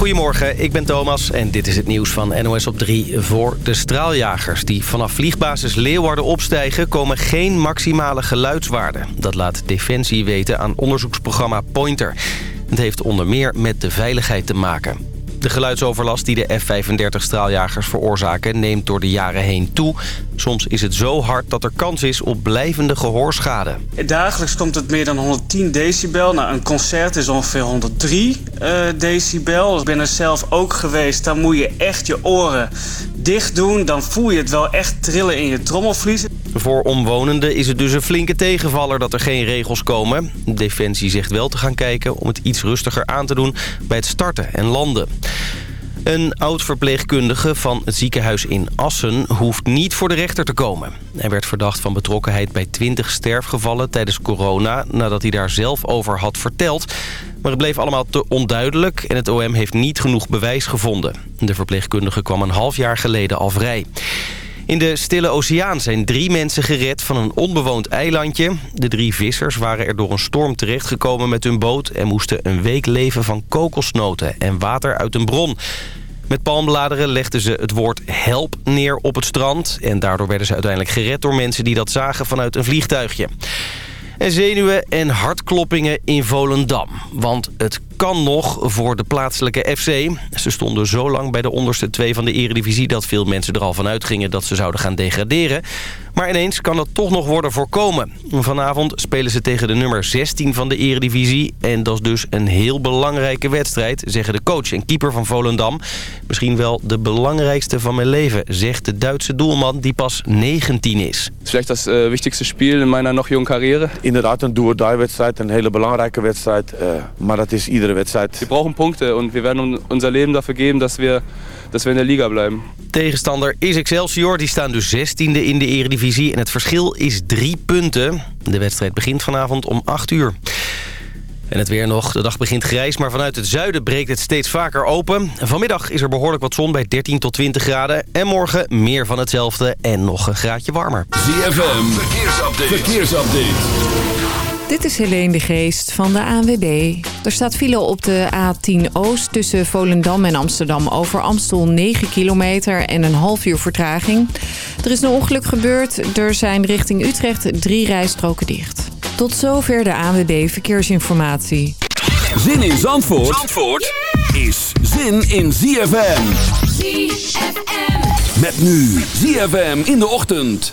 Goedemorgen, ik ben Thomas en dit is het nieuws van NOS op 3 voor de straaljagers. Die vanaf vliegbasis Leeuwarden opstijgen komen geen maximale geluidswaarden. Dat laat Defensie weten aan onderzoeksprogramma Pointer. Het heeft onder meer met de veiligheid te maken. De geluidsoverlast die de F-35-straaljagers veroorzaken neemt door de jaren heen toe. Soms is het zo hard dat er kans is op blijvende gehoorschade. Dagelijks komt het meer dan 110 decibel. Nou, een concert is ongeveer 103 uh, decibel. Ik ben er zelf ook geweest. Dan moet je echt je oren dicht doen. Dan voel je het wel echt trillen in je trommelvlies. Voor omwonenden is het dus een flinke tegenvaller dat er geen regels komen. Defensie zegt wel te gaan kijken om het iets rustiger aan te doen bij het starten en landen. Een oud-verpleegkundige van het ziekenhuis in Assen hoeft niet voor de rechter te komen. Hij werd verdacht van betrokkenheid bij 20 sterfgevallen tijdens corona... nadat hij daar zelf over had verteld. Maar het bleef allemaal te onduidelijk en het OM heeft niet genoeg bewijs gevonden. De verpleegkundige kwam een half jaar geleden al vrij. In de Stille Oceaan zijn drie mensen gered van een onbewoond eilandje. De drie vissers waren er door een storm terechtgekomen met hun boot... en moesten een week leven van kokosnoten en water uit een bron. Met palmbladeren legden ze het woord help neer op het strand... en daardoor werden ze uiteindelijk gered door mensen die dat zagen vanuit een vliegtuigje. En zenuwen en hartkloppingen in Volendam. Want het kan nog voor de plaatselijke FC. Ze stonden zo lang bij de onderste twee van de eredivisie... dat veel mensen er al van uitgingen dat ze zouden gaan degraderen. Maar ineens kan dat toch nog worden voorkomen. Vanavond spelen ze tegen de nummer 16 van de eredivisie. En dat is dus een heel belangrijke wedstrijd, zeggen de coach en keeper van Volendam. Misschien wel de belangrijkste van mijn leven, zegt de Duitse doelman die pas 19 is. Het is echt het uh, wichtigste spel in mijn nog jonge carrière. Inderdaad een do-or-die-wedstrijd, een hele belangrijke wedstrijd. Uh, maar dat is iedere wedstrijd. We brauchen punten en we werden ons leven dafür geven dat we, dat we in de liga blijven. Tegenstander is Excelsior, die staan dus 16e in de eredivisie en het verschil is drie punten. De wedstrijd begint vanavond om 8 uur. En het weer nog. De dag begint grijs, maar vanuit het zuiden breekt het steeds vaker open. Vanmiddag is er behoorlijk wat zon bij 13 tot 20 graden. En morgen meer van hetzelfde en nog een graadje warmer. ZFM, verkeersupdate. verkeersupdate. Dit is Helene de Geest van de ANWB. Er staat file op de A10 Oost tussen Volendam en Amsterdam over Amstel 9 kilometer en een half uur vertraging. Er is een ongeluk gebeurd. Er zijn richting Utrecht drie rijstroken dicht. Tot zover de ANWB Verkeersinformatie. Zin in Zandvoort, Zandvoort is zin in ZFM. ZFM. Met nu ZFM in de ochtend.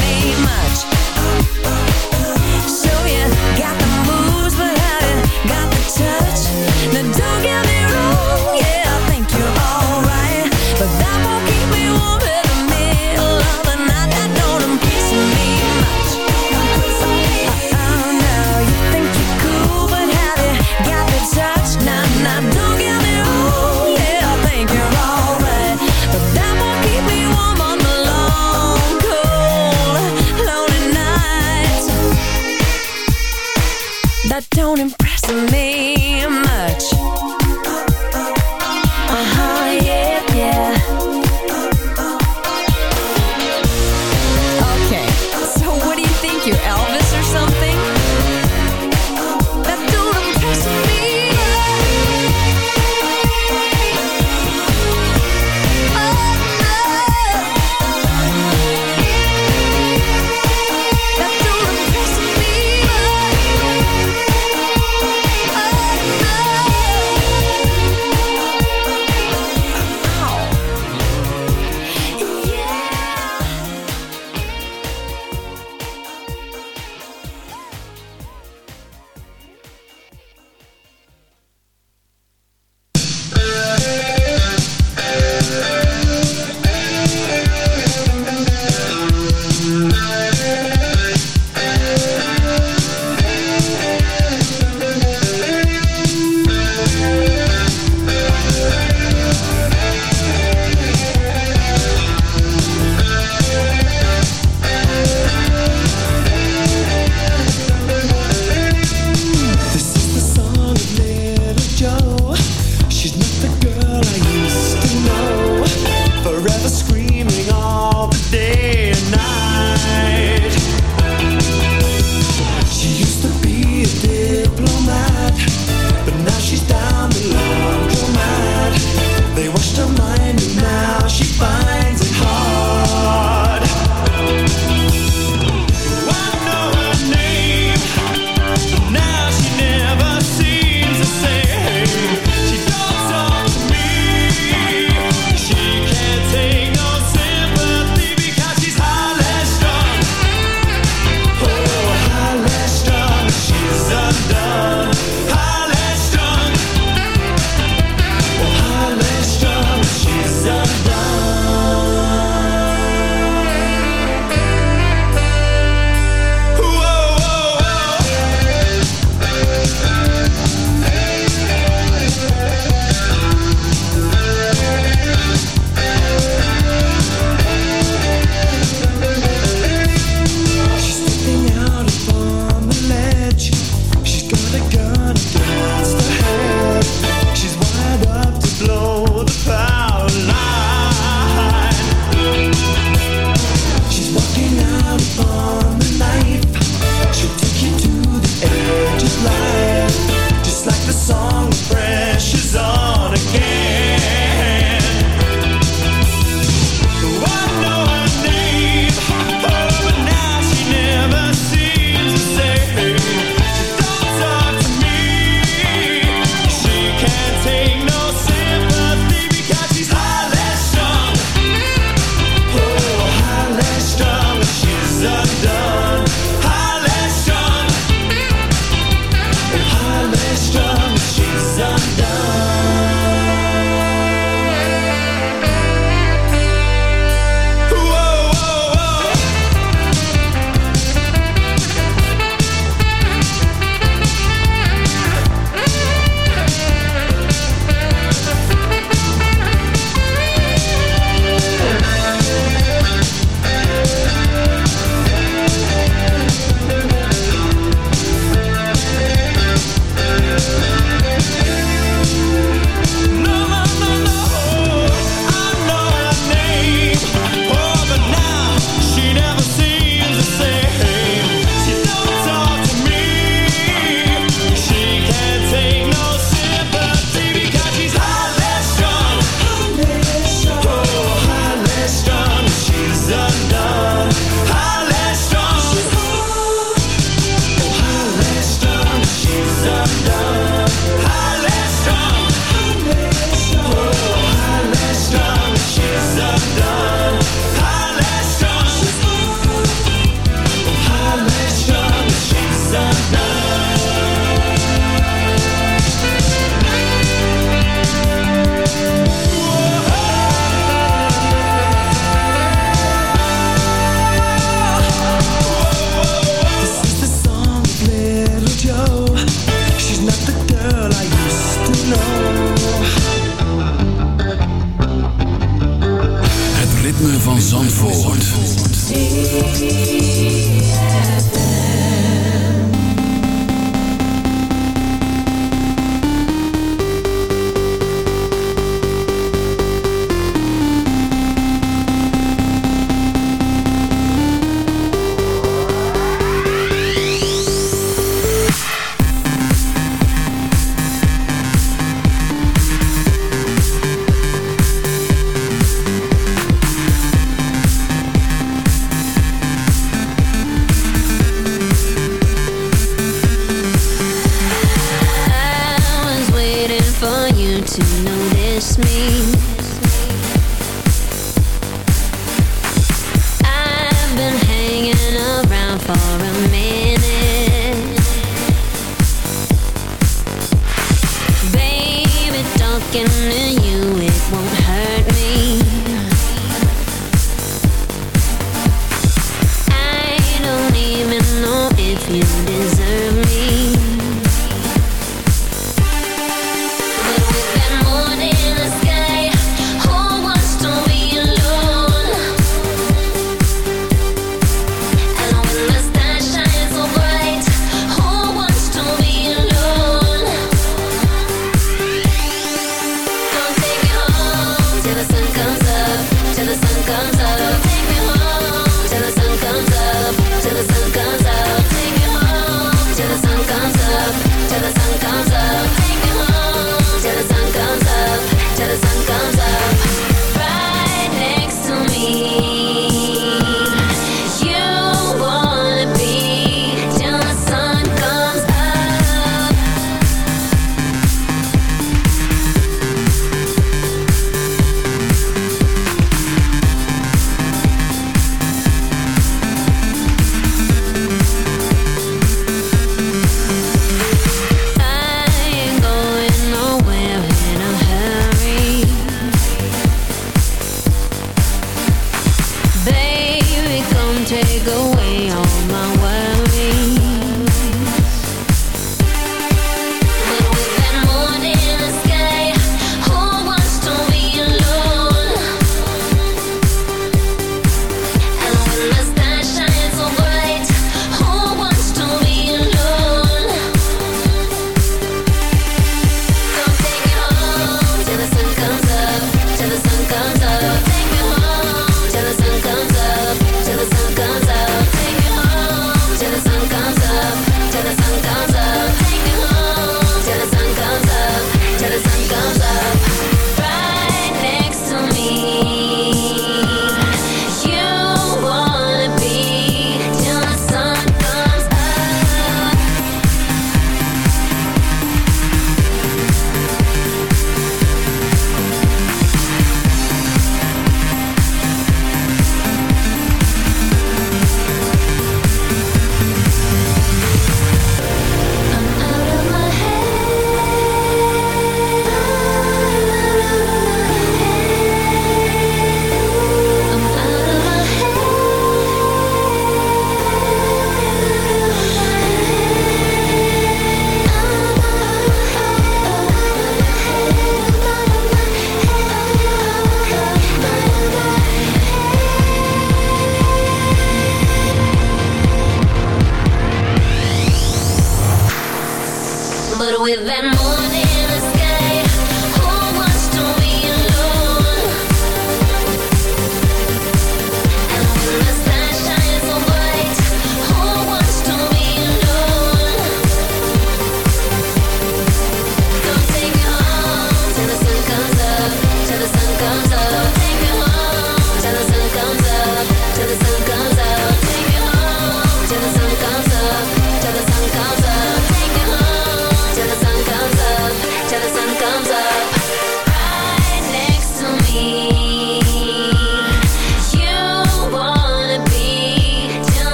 To notice me.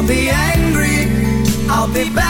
I'll be angry, I'll be back.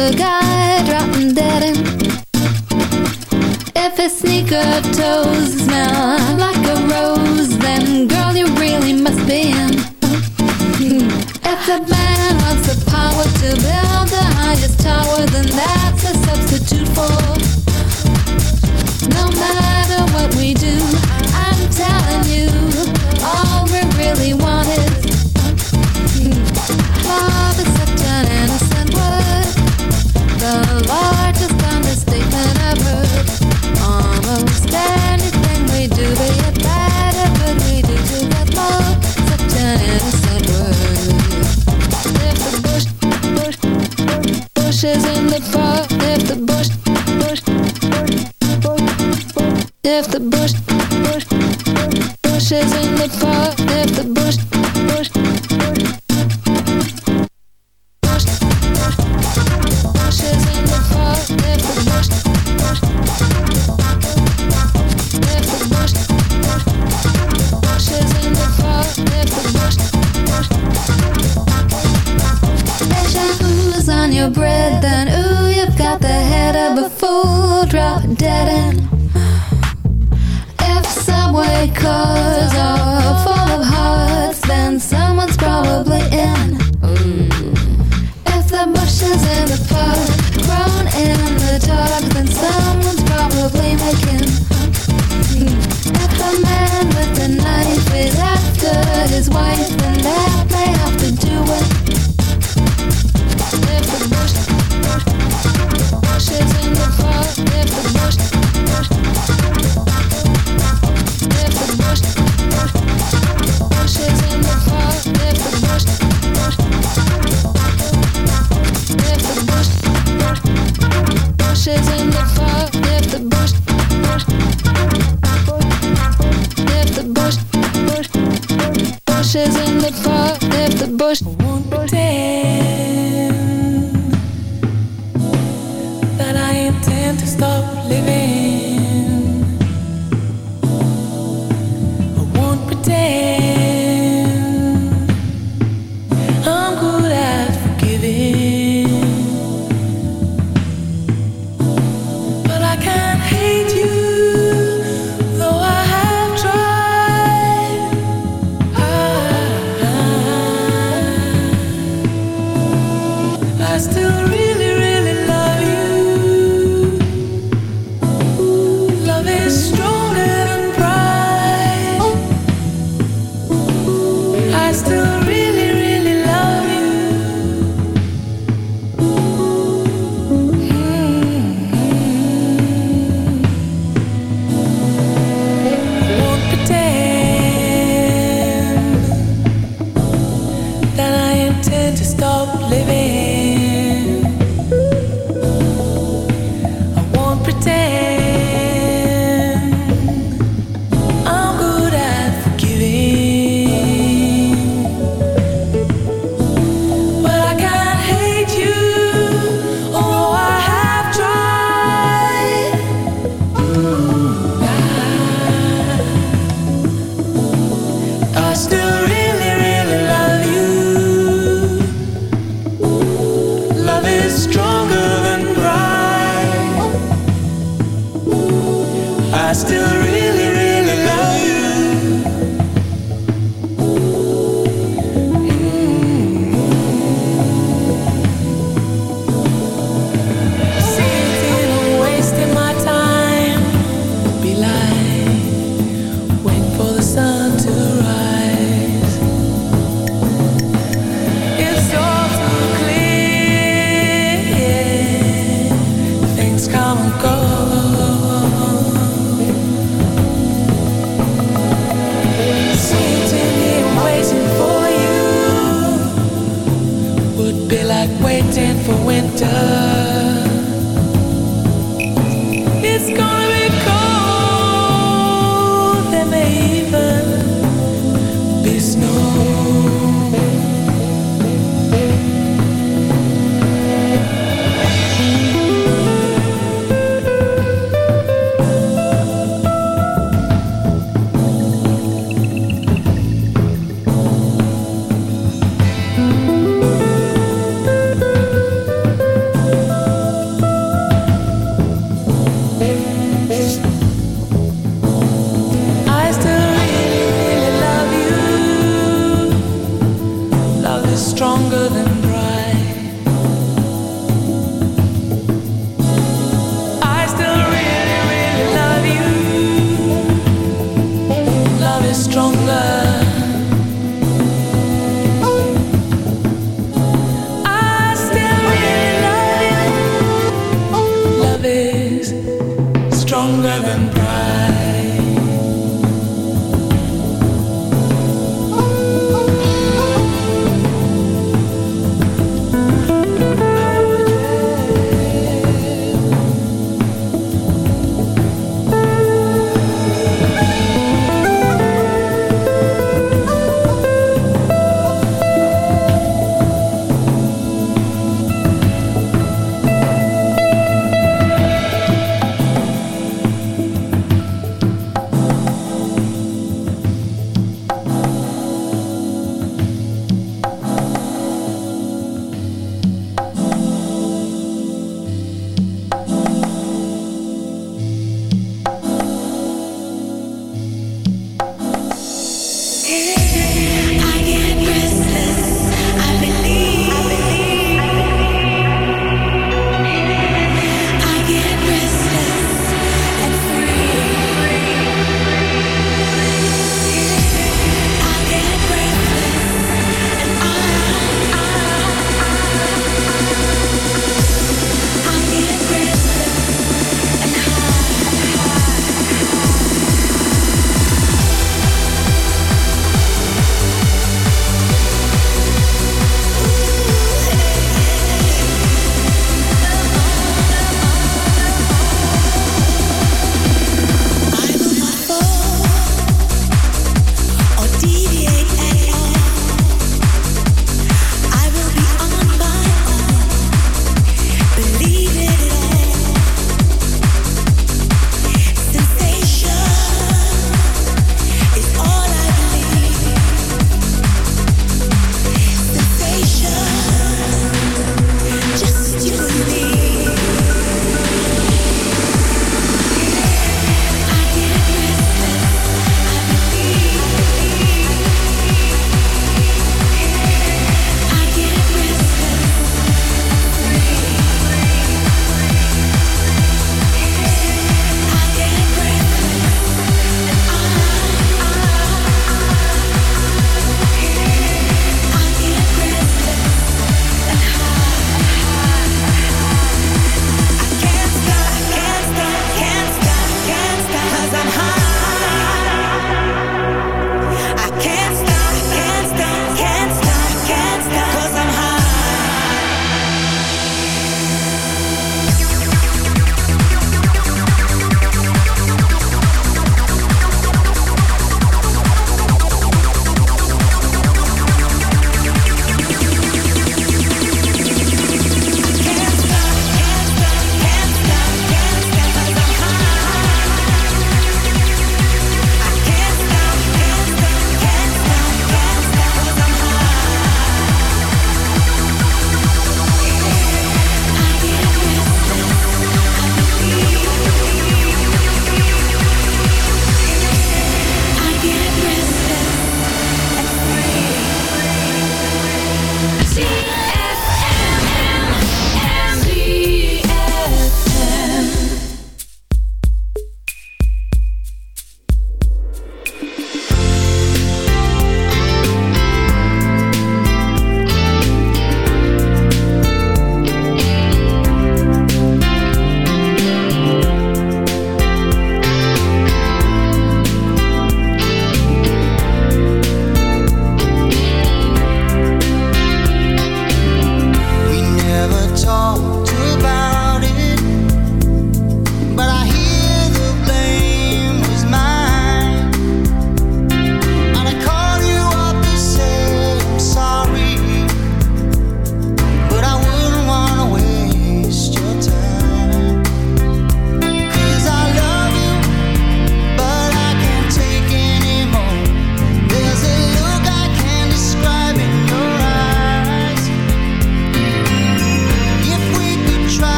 the guy dropping dead in. If his sneaker toes smell like a rose, then girl, you really must be in. Hmm. if a man wants the power to build the highest tower, then that's a substitute for. No matter what we do, I'm telling you, all we really want. of art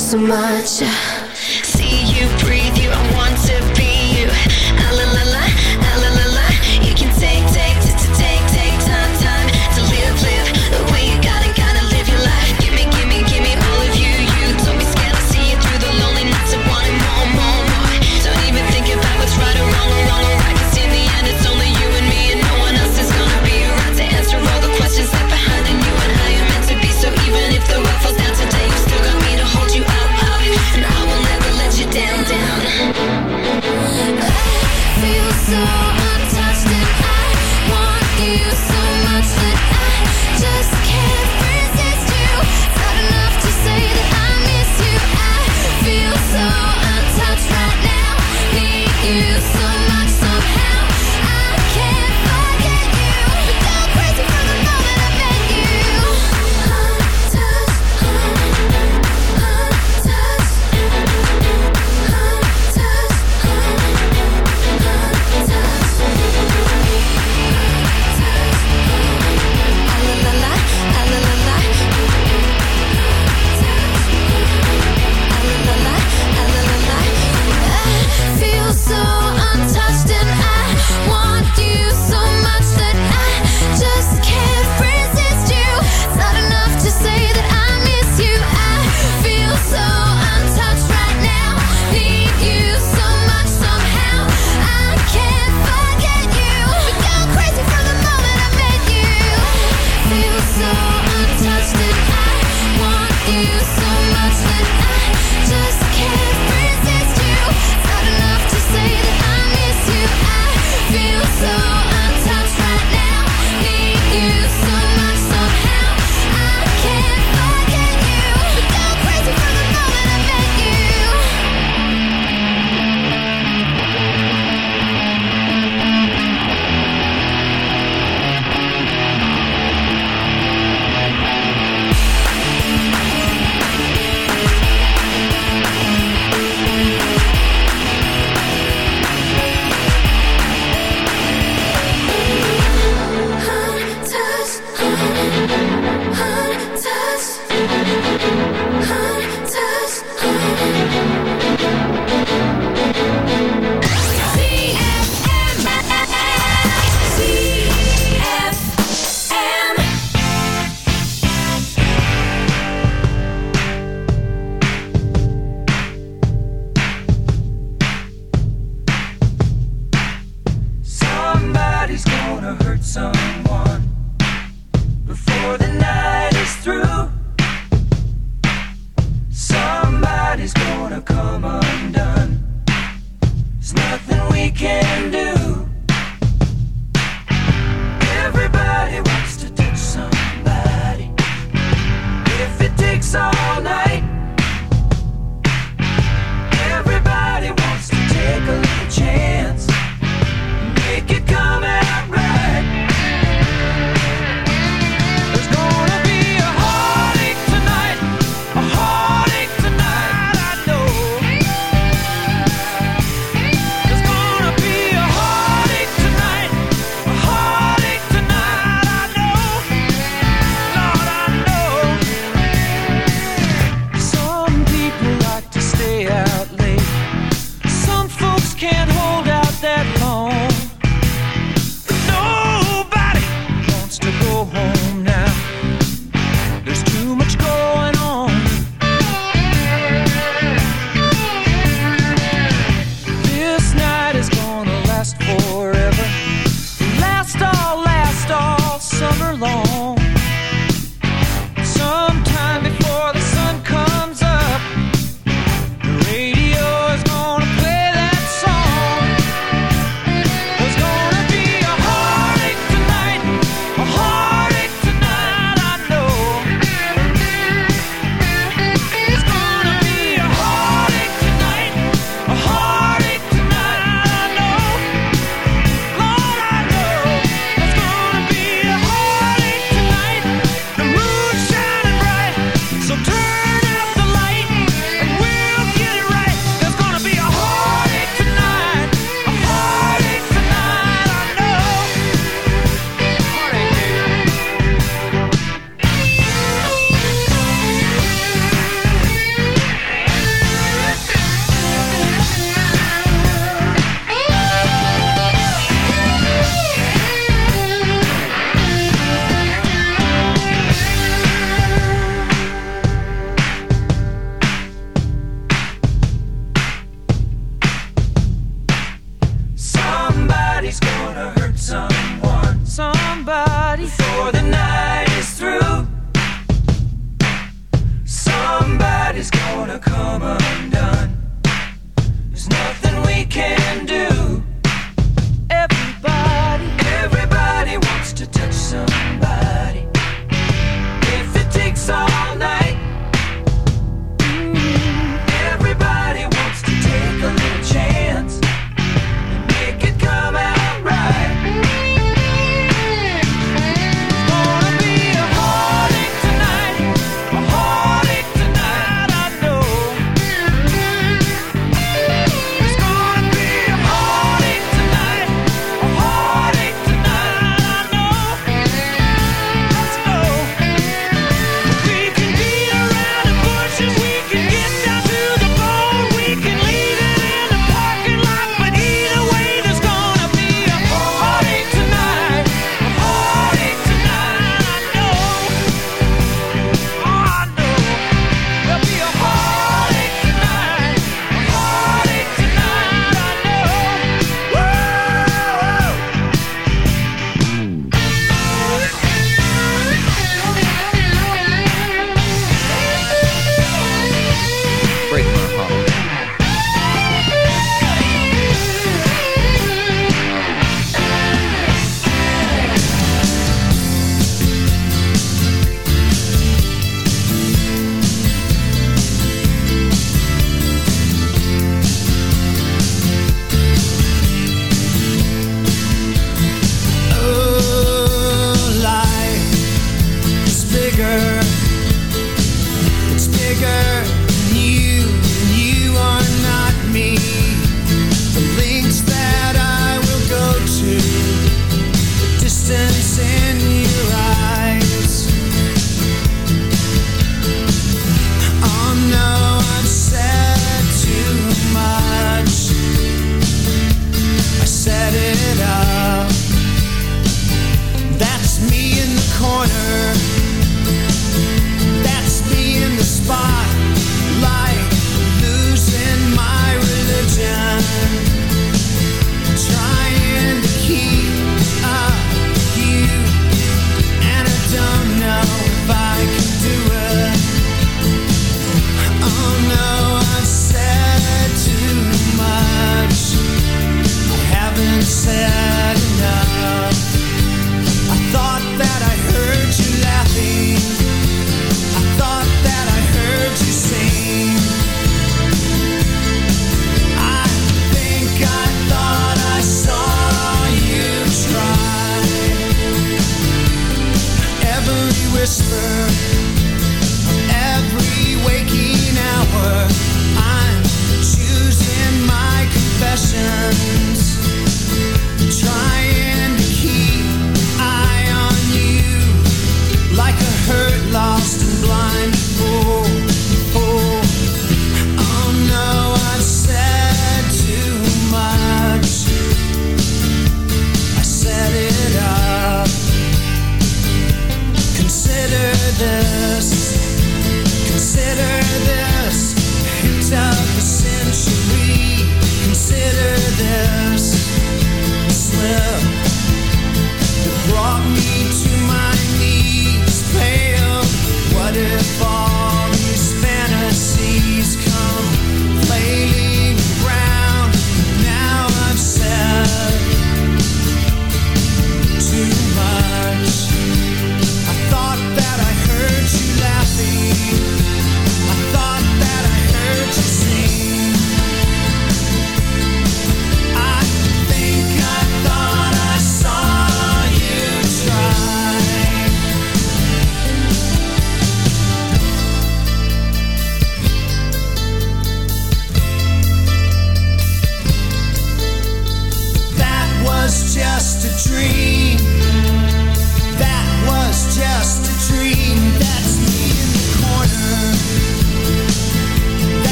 so much. See you, breathe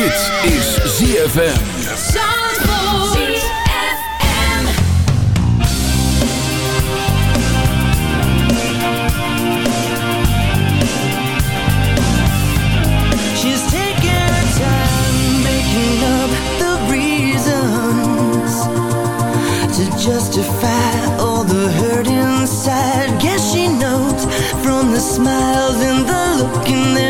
Dit is ZFM. justify all the hurt inside Guess she knows from the smiles and the look in their